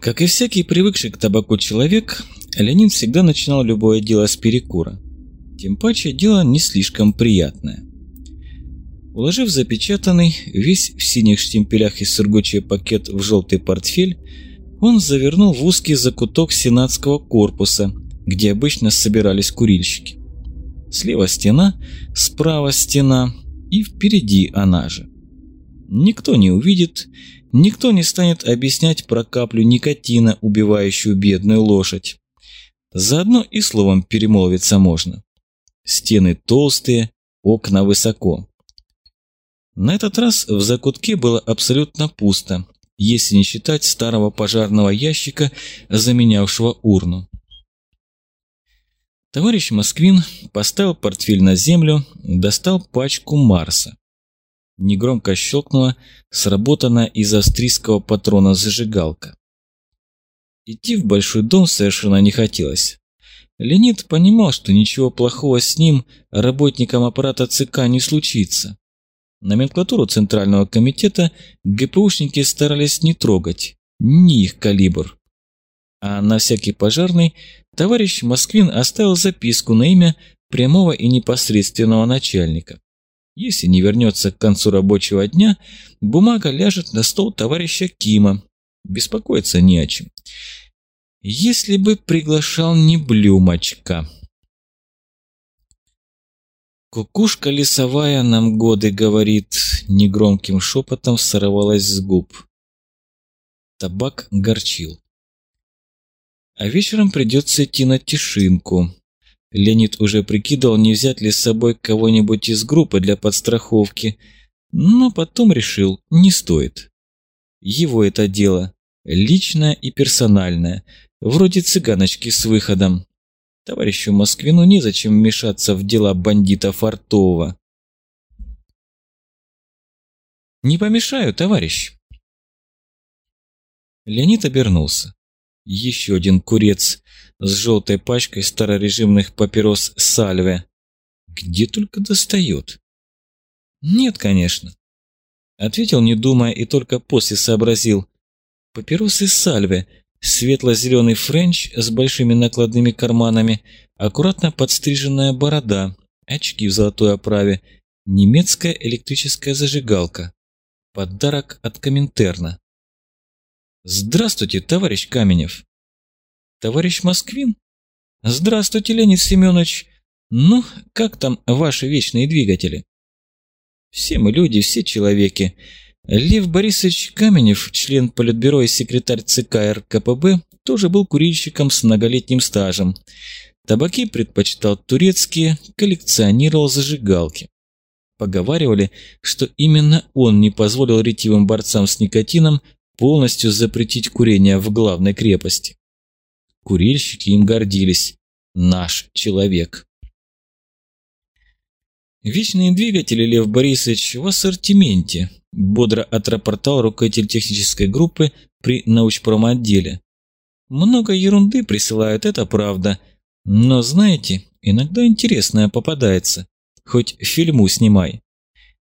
Как и всякий привыкший к табаку человек, Леонид всегда начинал любое дело с перекура. Тем паче дело не слишком приятное. Уложив запечатанный, весь в синих штемпелях и сургучий пакет в желтый портфель, он завернул в узкий закуток сенатского корпуса, где обычно собирались курильщики. Слева стена, справа стена и впереди она же. Никто не увидит, никто не станет объяснять про каплю никотина, убивающую бедную лошадь. Заодно и словом перемолвиться можно. Стены толстые, окна высоко. На этот раз в закутке было абсолютно пусто, если не считать старого пожарного ящика, заменявшего урну. Товарищ Москвин поставил портфель на землю, достал пачку Марса. Негромко щелкнула сработанная из австрийского патрона зажигалка. Идти в большой дом совершенно не хотелось. Леонид понимал, что ничего плохого с ним, работником аппарата ЦК, не случится. Номенклатуру Центрального комитета ГПУшники старались не трогать, не их калибр. А на всякий пожарный товарищ Москвин оставил записку на имя прямого и непосредственного начальника. Если не вернется к концу рабочего дня, бумага ляжет на стол товарища Кима. Беспокоиться не о чем. Если бы приглашал не Блюмочка. Кукушка лесовая нам годы говорит, негромким шепотом сорвалась с губ. Табак горчил. А вечером придется идти на Тишинку. Леонид уже прикидывал, не взять ли с собой кого-нибудь из группы для подстраховки, но потом решил, не стоит. Его это дело, личное и персональное, вроде цыганочки с выходом. Товарищу Москвину незачем вмешаться в дела бандита Фартова. «Не помешаю, товарищ!» Леонид обернулся. Еще один курец с желтой пачкой старорежимных папирос Сальве. Где только достает. Нет, конечно. Ответил, не думая, и только после сообразил. Папиросы Сальве, светло-зеленый френч с большими накладными карманами, аккуратно подстриженная борода, очки в золотой оправе, немецкая электрическая зажигалка. Подарок от Коминтерна. «Здравствуйте, товарищ Каменев!» «Товарищ Москвин?» «Здравствуйте, Леонид Семенович! Ну, как там ваши вечные двигатели?» «Все мы люди, все человеки. Лев Борисович Каменев, член Политбюро и секретарь ЦК РКПБ, тоже был курильщиком с многолетним стажем. Табаки предпочитал турецкие, коллекционировал зажигалки. Поговаривали, что именно он не позволил ретивым борцам с никотином полностью запретить курение в главной крепости. Курильщики им гордились. Наш человек. Вечные двигатели, Лев Борисович, в ассортименте, бодро отрапортовал руководитель технической группы при научпромотделе. Много ерунды присылают, это правда. Но знаете, иногда интересное попадается. Хоть фильму снимай.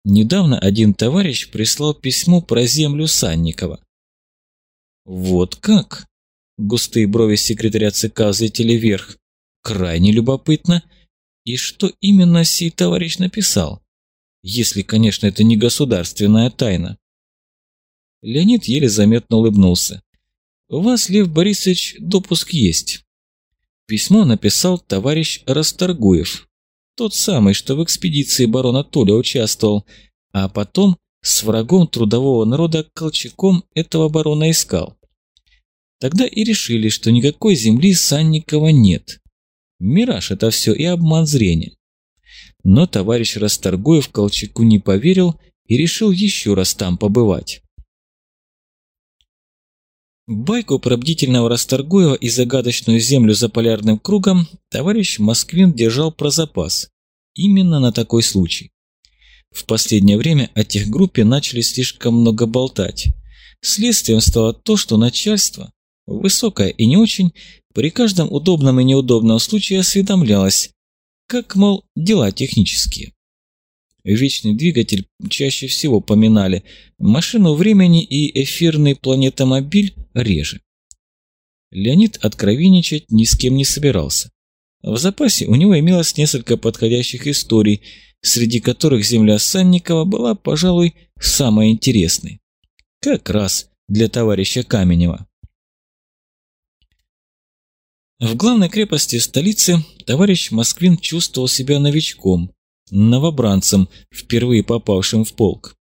Недавно один товарищ прислал письмо про землю Санникова. Вот как? Густые брови секретаря ЦК взлетели вверх. Крайне любопытно. И что именно сей товарищ написал? Если, конечно, это не государственная тайна. Леонид еле заметно улыбнулся. У вас, Лев Борисович, допуск есть. Письмо написал товарищ Расторгуев. Тот самый, что в экспедиции барона Толя участвовал, а потом с врагом трудового народа Колчаком этого барона искал. Тогда и решили, что никакой земли Санникова нет. Мираж это все и обман зрения. Но товарищ Расторгуев Колчаку не поверил и решил еще раз там побывать. Байку про бдительного Расторгуева и загадочную землю за полярным кругом товарищ Москвин держал про запас. Именно на такой случай. В последнее время о техгруппе начали слишком много болтать. Следствием стало то, что начальство, высокое и не очень, при каждом удобном и неудобном случае осведомлялось, как, мол, дела технические. Вечный двигатель чаще всего поминали, машину времени и эфирный планетомобиль реже. Леонид откровенничать ни с кем не собирался. В запасе у него имелось несколько подходящих историй, среди которых земля Санникова была, пожалуй, самой интересной. Как раз для товарища Каменева. В главной крепости столицы товарищ Москвин чувствовал себя новичком, новобранцем, впервые попавшим в полк.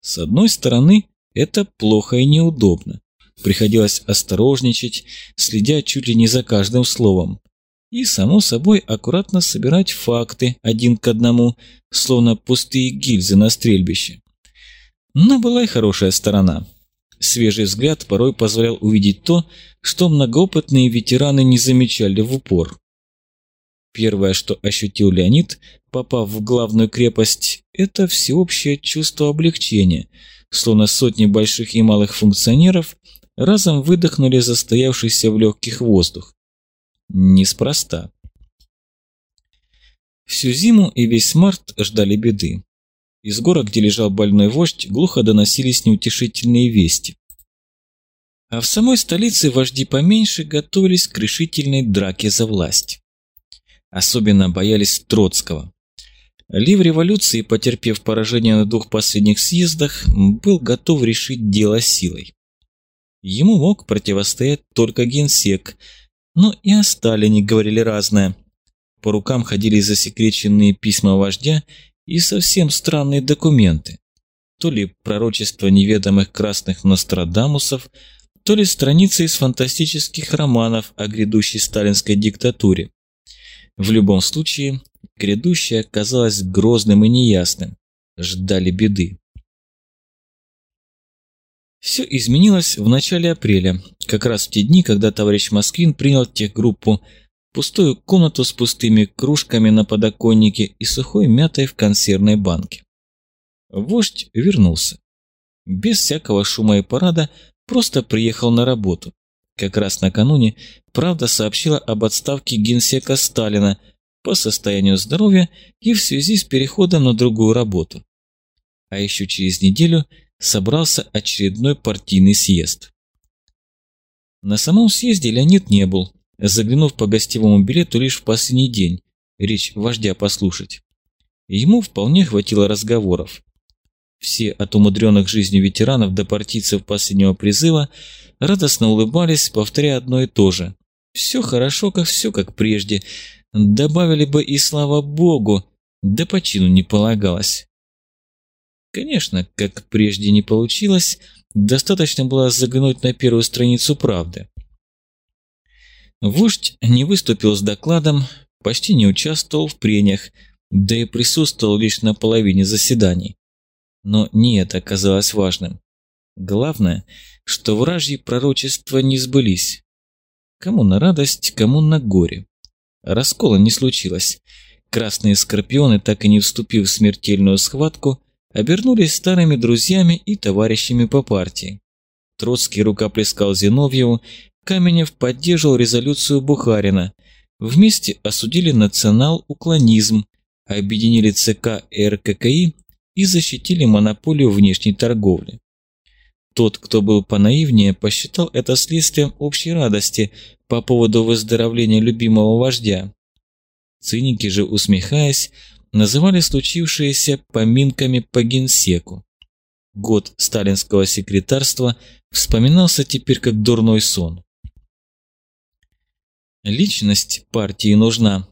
С одной стороны, это плохо и неудобно. Приходилось осторожничать, следя чуть ли не за каждым словом. И, само собой, аккуратно собирать факты один к одному, словно пустые гильзы на стрельбище. Но была и хорошая сторона. Свежий взгляд порой позволял увидеть то, что многоопытные ветераны не замечали в упор. Первое, что ощутил Леонид, попав в главную крепость, это всеобщее чувство облегчения, словно сотни больших и малых функционеров разом выдохнули застоявшийся в легких воздух. Неспроста. Всю зиму и весь март ждали беды. Из гора, где лежал больной вождь, глухо доносились неутешительные вести. А в самой столице вожди поменьше готовились к решительной драке за власть. Особенно боялись Троцкого. Лив революции, потерпев поражение на двух последних съездах, был готов решить дело силой. Ему мог противостоять только генсек, но и о Сталине говорили разное. По рукам ходили засекреченные письма вождя и совсем странные документы. То ли пророчество неведомых красных Нострадамусов, то ли страницы из фантастических романов о грядущей сталинской диктатуре. В любом случае, грядущее казалось грозным и неясным. Ждали беды. Все изменилось в начале апреля, как раз в те дни, когда товарищ Москвин принял техгруппу пустую комнату с пустыми кружками на подоконнике и сухой мятой в консервной банке. Вождь вернулся. Без всякого шума и парада просто приехал на работу. Как раз накануне «Правда» сообщила об отставке генсека Сталина по состоянию здоровья и в связи с переходом на другую работу. А еще через неделю собрался очередной партийный съезд. На самом съезде Леонид не был, заглянув по гостевому билету лишь в последний день, речь вождя послушать. Ему вполне хватило разговоров. Все от умудренных жизнью ветеранов до партийцев последнего призыва радостно улыбались, повторяя одно и то же. Все хорошо, как все как прежде. Добавили бы и слава богу, да по чину не полагалось. Конечно, как прежде не получилось, достаточно было заглянуть на первую страницу правды. Вождь не выступил с докладом, почти не участвовал в прениях, да и присутствовал лишь на половине заседаний. Но не это оказалось важным. Главное, что вражьи пророчества не сбылись. Кому на радость, кому на горе. Раскола не случилось. Красные скорпионы, так и не вступив в смертельную схватку, обернулись старыми друзьями и товарищами по партии. Троцкий рукоплескал Зиновьеву, Каменев поддерживал резолюцию Бухарина. Вместе осудили национал-уклонизм, объединили ЦК и РККИ и защитили монополию внешней торговли. Тот, кто был понаивнее, посчитал это следствием общей радости по поводу выздоровления любимого вождя. Циники же, усмехаясь, называли случившееся поминками по генсеку. Год сталинского секретарства вспоминался теперь как дурной сон. Личность партии нужна,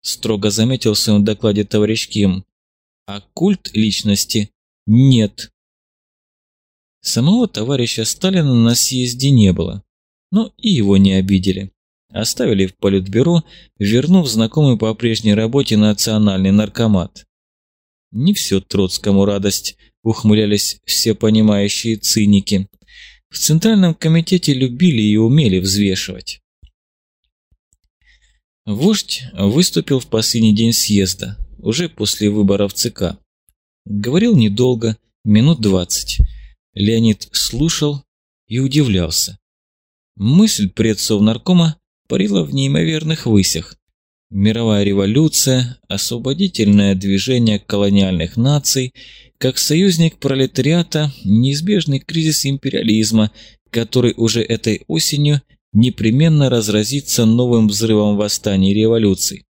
строго заметил в своем докладе товарищ Ким, а культ личности нет. Самого товарища Сталина на съезде не было, но и его не обидели. Оставили в политбюро, вернув знакомый по прежней работе национальный наркомат. Не все Троцкому радость, ухмылялись все понимающие циники. В Центральном комитете любили и умели взвешивать. Вождь выступил в последний день съезда, уже после выборов ЦК. Говорил недолго, минут двадцать. Леонид слушал и удивлялся. Мысль предсов наркома парила в неимоверных высях. Мировая революция, освободительное движение колониальных наций, как союзник пролетариата, неизбежный кризис империализма, который уже этой осенью непременно разразится новым взрывом восстаний и революций.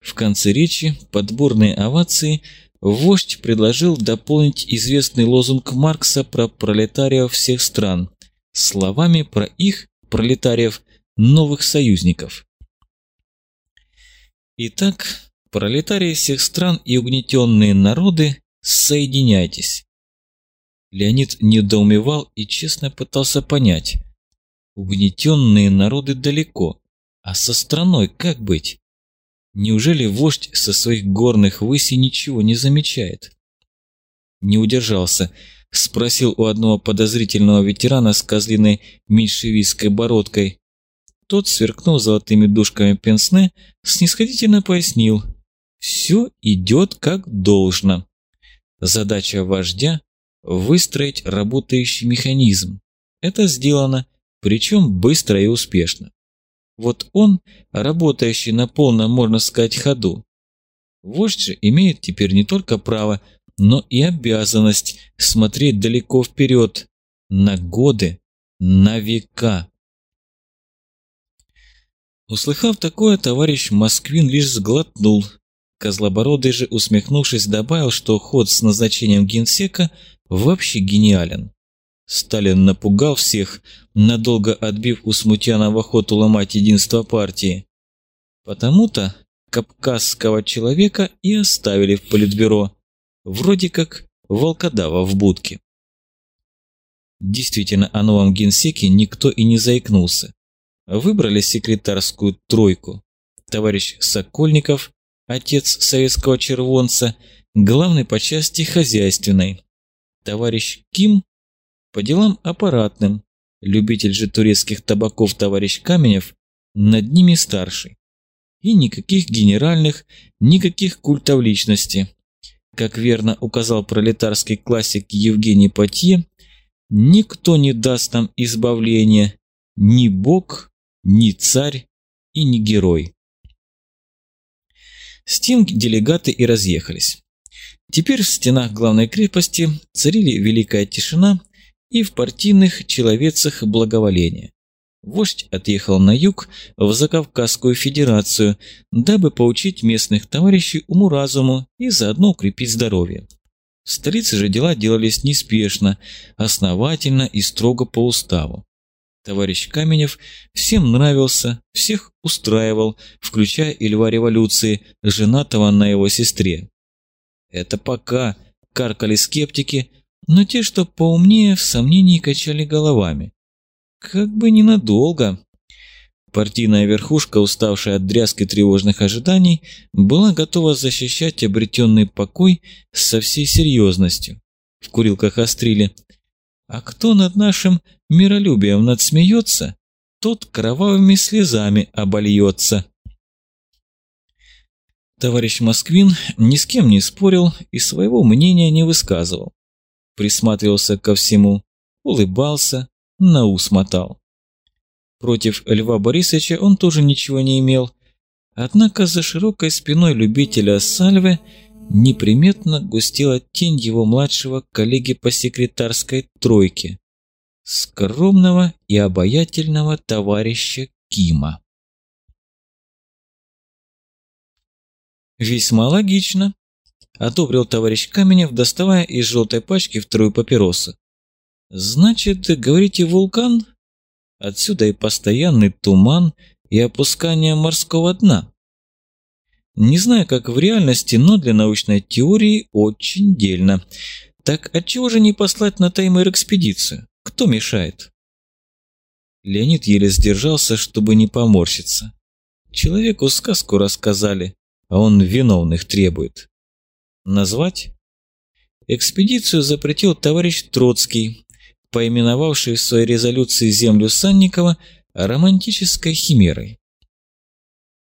В конце речи, подборные овации, вождь предложил дополнить известный лозунг Маркса про пролетариев всех стран словами про их, пролетариев, новых союзников. Итак, пролетарии всех стран и угнетенные народы, соединяйтесь. Леонид недоумевал и честно пытался понять. Угнетенные народы далеко, а со страной как быть? Неужели вождь со своих горных высей ничего не замечает? Не удержался, спросил у одного подозрительного ветерана с козлиной меньшевистской бородкой. Тот, сверкнув золотыми дужками пенсне, снисходительно пояснил. Все идет как должно. Задача вождя выстроить работающий механизм. Это сделано, причем быстро и успешно. Вот он, работающий на полном, можно сказать, ходу. Вождь же имеет теперь не только право, но и обязанность смотреть далеко вперед, на годы, на века. Услыхав такое, товарищ Москвин лишь сглотнул. Козлобородый же, усмехнувшись, добавил, что ход с назначением генсека вообще гениален. Сталин напугал всех, надолго отбив у Смутьянова охоту ломать единство партии. Потому-то кавказского человека и оставили в политбюро, вроде как волкодава в будке. Действительно, о новом генсеке никто и не заикнулся. Выбрали секретарскую тройку. Товарищ Сокольников, отец советского червонца, главный по части хозяйственной, товарищ Ким по делам аппаратным, любитель же турецких табаков товарищ Каменев над ними старший. И никаких генеральных, никаких культов личности. Как верно указал пролетарский классик Евгений Патье, никто не даст нам избавления, ни бог, ни царь и ни герой. С тем делегаты и разъехались. Теперь в стенах главной крепости царили великая тишина и в партийных человецах благоволение. Вождь отъехал на юг, в Закавказскую Федерацию, дабы поучить местных товарищей уму-разуму и заодно укрепить здоровье. В столице же дела делались неспешно, основательно и строго по уставу. Товарищ Каменев всем нравился, всех устраивал, включая и льва революции, женатого на его сестре. Это пока, каркали скептики, но те, что поумнее, в сомнении качали головами. Как бы ненадолго. Партийная верхушка, уставшая от дрязг и тревожных ожиданий, была готова защищать обретенный покой со всей серьезностью. В курилках острили. А кто над нашим миролюбием надсмеется, тот кровавыми слезами обольется. Товарищ Москвин ни с кем не спорил и своего мнения не высказывал. Присматривался ко всему, улыбался, на ус мотал. Против Льва Борисовича он тоже ничего не имел, однако за широкой спиной любителя сальвы неприметно густела тень его младшего коллеги по секретарской тройке, скромного и обаятельного товарища Кима. «Весьма логично», – одобрил товарищ Каменев, доставая из желтой пачки вторую папиросу. «Значит, говорите, вулкан? Отсюда и постоянный туман, и опускание морского дна. Не знаю, как в реальности, но для научной теории очень дельно. Так отчего же не послать на таймер экспедицию? Кто мешает?» Леонид еле сдержался, чтобы не поморщиться. Человеку сказку рассказали, а он виновных требует. Назвать? Экспедицию запретил товарищ Троцкий, поименовавший в своей резолюции землю Санникова романтической химерой.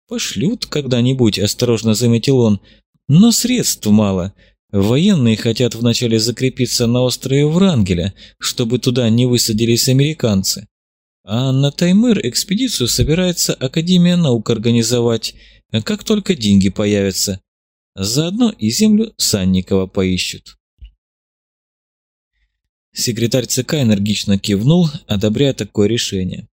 «Пошлют когда-нибудь», – осторожно заметил он, – «но средств мало. Военные хотят вначале закрепиться на острове Врангеля, чтобы туда не высадились американцы. А на Таймыр экспедицию собирается Академия наук организовать, как только деньги появятся. Заодно и землю Санникова поищут. Секретарь ЦК энергично кивнул, одобряя такое решение.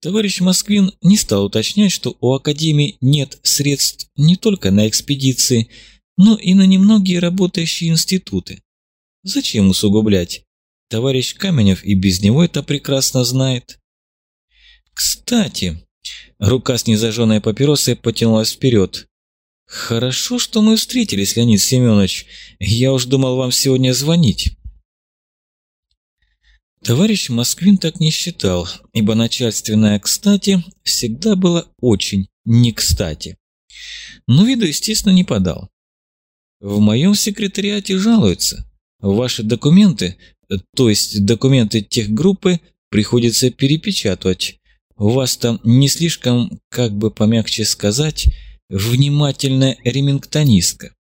Товарищ Москвин не стал уточнять, что у Академии нет средств не только на экспедиции, но и на немногие работающие институты. Зачем усугублять? Товарищ Каменев и без него это прекрасно знает. Кстати, рука с незажженной папиросой потянулась вперед. Хорошо, что мы встретились, Леонид Семенович. Я уж думал вам сегодня звонить. Товарищ Москвин так не считал, ибо начальственное «кстати» всегда было очень не кстати. Но виду, естественно, не подал. В моем секретариате жалуются. Ваши документы, то есть документы тех группы, приходится перепечатывать. У вас там не слишком, как бы помягче сказать, внимательная ремингтонистка.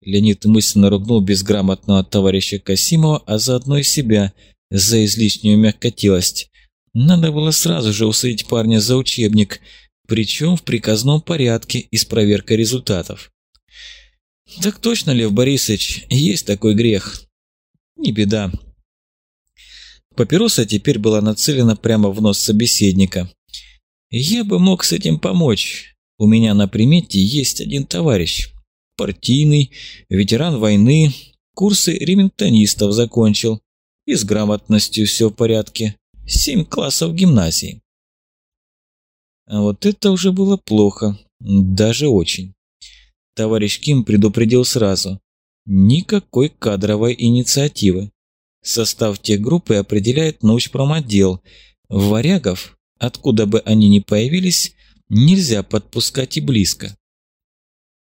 Леонид мысленно ругнул безграмотного товарища Касимова, а заодно и себя за излишнюю мягкотелость. Надо было сразу же усадить парня за учебник, причем в приказном порядке и с проверкой результатов. Так точно, Лев Борисович, есть такой грех. Не беда. Папироса теперь была нацелена прямо в нос собеседника. Я бы мог с этим помочь. У меня на примете есть один товарищ партийный, ветеран войны, курсы ремингтонистов закончил. И с грамотностью все в порядке. Семь классов гимназии. А вот это уже было плохо. Даже очень. Товарищ Ким предупредил сразу. Никакой кадровой инициативы. Состав тех группы определяет научпромотдел. Варягов, откуда бы они ни появились, нельзя подпускать и близко.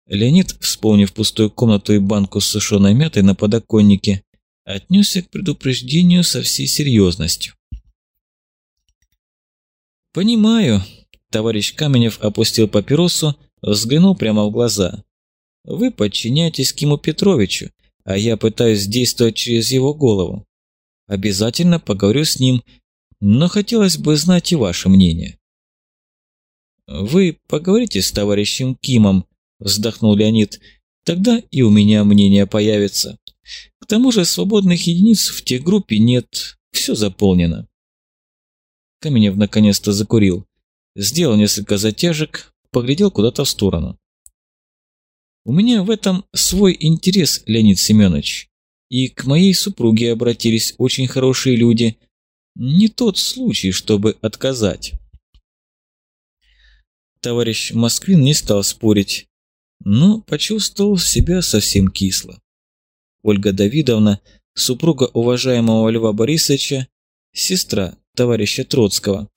Леонид, вспомнив пустую комнату и банку с сушеной мятой на подоконнике, отнесся к предупреждению со всей серьезностью. «Понимаю», – товарищ Каменев опустил папиросу, взглянул прямо в глаза. «Вы подчиняетесь Киму Петровичу, а я пытаюсь действовать через его голову. Обязательно поговорю с ним, но хотелось бы знать и ваше мнение». «Вы поговорите с товарищем Кимом», вздохнул Леонид. Тогда и у меня мнение появится. К тому же свободных единиц в тех группе нет, все заполнено. Каменев наконец-то закурил. Сделал несколько затяжек, поглядел куда-то в сторону. У меня в этом свой интерес, Леонид Семенович. И к моей супруге обратились очень хорошие люди. Не тот случай, чтобы отказать. Товарищ Москвин не стал спорить, но почувствовал себя совсем кисло. Ольга Давидовна, супруга уважаемого Льва Борисовича, сестра товарища Троцкого.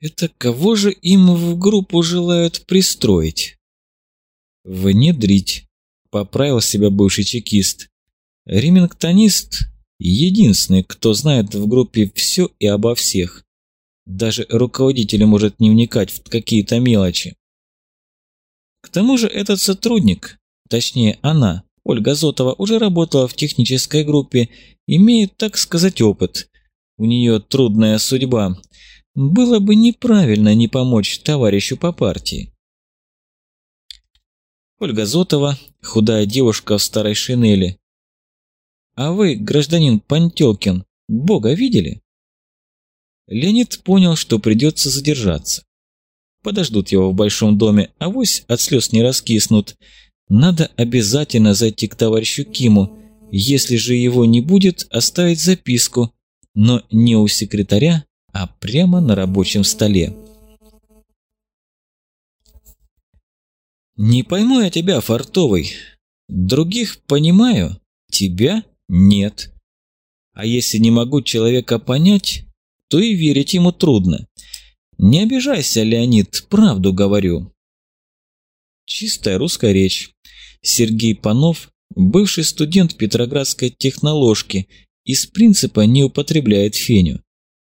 Это кого же им в группу желают пристроить? Внедрить, поправил себя бывший чекист. Ремингтонист – единственный, кто знает в группе все и обо всех. Даже руководитель может не вникать в какие-то мелочи. К тому же этот сотрудник, точнее она, Ольга Зотова, уже работала в технической группе, имеет, так сказать, опыт. У нее трудная судьба. Было бы неправильно не помочь товарищу по партии. Ольга Зотова, худая девушка в старой шинели. «А вы, гражданин Пантелкин, Бога видели?» Леонид понял, что придется задержаться. Подождут его в большом доме, а вось от слез не раскиснут. Надо обязательно зайти к товарищу Киму. Если же его не будет, оставить записку. Но не у секретаря, а прямо на рабочем столе. «Не пойму я тебя, Фартовый. Других понимаю, тебя нет. А если не могу человека понять, то и верить ему трудно. Не обижайся, Леонид, правду говорю. Чистая русская речь. Сергей Панов, бывший студент Петроградской техноложки, из принципа не употребляет феню.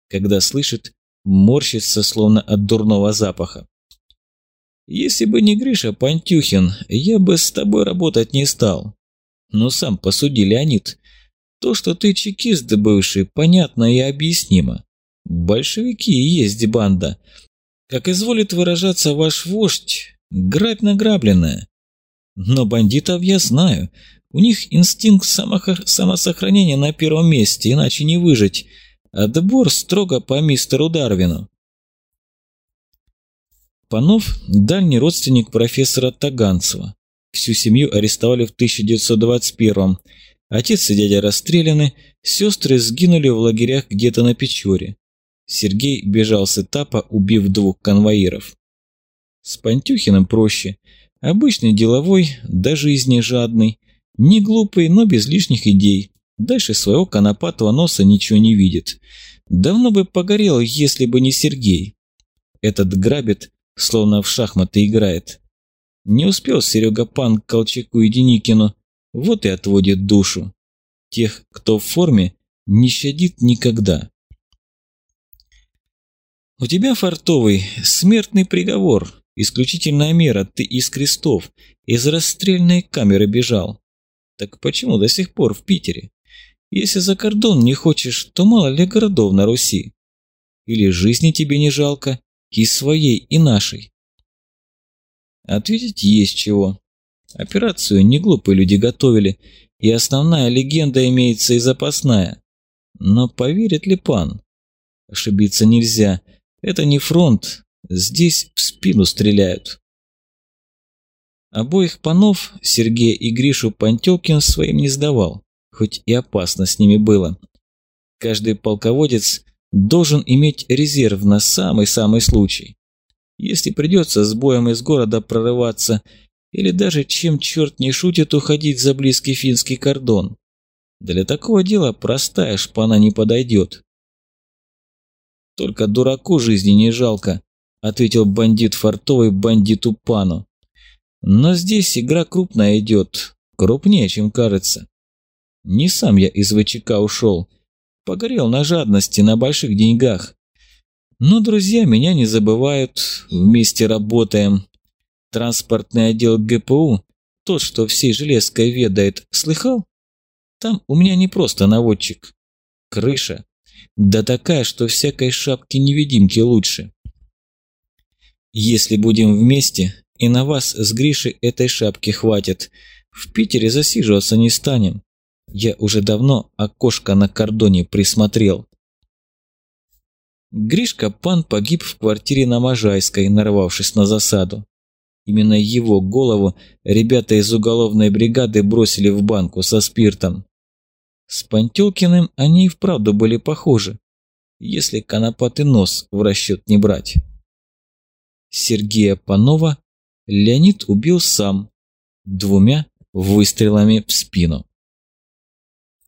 Когда слышит, морщится словно от дурного запаха. Если бы не Гриша Пантюхин, я бы с тобой работать не стал. Но сам посуди, Леонид. То, что ты чекист бывший, понятно и объяснимо. Большевики и есть банда. Как изволит выражаться ваш вождь, грабь награбленное. Но бандитов я знаю. У них инстинкт самосохранения на первом месте, иначе не выжить. Отбор строго по мистеру Дарвину. Панов – дальний родственник профессора Таганцева. Всю семью арестовали в 1921-м. Отец и дядя расстреляны, сестры сгинули в лагерях где-то на Печоре. Сергей бежал с этапа, убив двух конвоиров. С Пантюхиным проще. Обычный деловой, до жизни жадный. Не глупый, но без лишних идей. Дальше своего конопатого носа ничего не видит. Давно бы погорел, если бы не Сергей. Этот грабит, словно в шахматы играет. Не успел Серега Пан к Колчаку и Деникину, вот и отводит душу. Тех, кто в форме, не щадит никогда. У тебя, фартовый, смертный приговор, исключительная мера, ты из крестов, из расстрельной камеры бежал. Так почему до сих пор в Питере? Если за кордон не хочешь, то мало ли городов на Руси. Или жизни тебе не жалко, и своей, и нашей? Ответить есть чего. Операцию не глупые люди готовили, и основная легенда имеется и запасная. Но поверит ли пан? Ошибиться нельзя. Это не фронт. Здесь в спину стреляют. Обоих панов, Сергея и Гришу Пантелкин своим не сдавал, хоть и опасно с ними было. Каждый полководец должен иметь резерв на самый-самый случай. Если придется с боем из города прорываться, или даже, чем черт не шутит, уходить за близкий финский кордон. Для такого дела простая шпана не подойдет. «Только дураку жизни не жалко», — ответил бандит фартовый бандиту пану. «Но здесь игра крупная идет, крупнее, чем кажется. Не сам я из ВЧК ушел, погорел на жадности, на больших деньгах. Но друзья меня не забывают, вместе работаем. Транспортный отдел ГПУ, тот, что всей железкой ведает, слыхал? Там у меня не просто наводчик. Крыша. Да такая, что всякой шапки-невидимки лучше. Если будем вместе, и на вас с Гришей этой шапки хватит. В Питере засиживаться не станем. Я уже давно окошко на кордоне присмотрел. Гришка Пан погиб в квартире на Можайской, нарвавшись на засаду. Именно его голову ребята из уголовной бригады бросили в банку со спиртом. С Пантелкиным они и вправду были похожи, если конопатый нос в расчет не брать. Сергея Панова Леонид убил сам, двумя выстрелами в спину.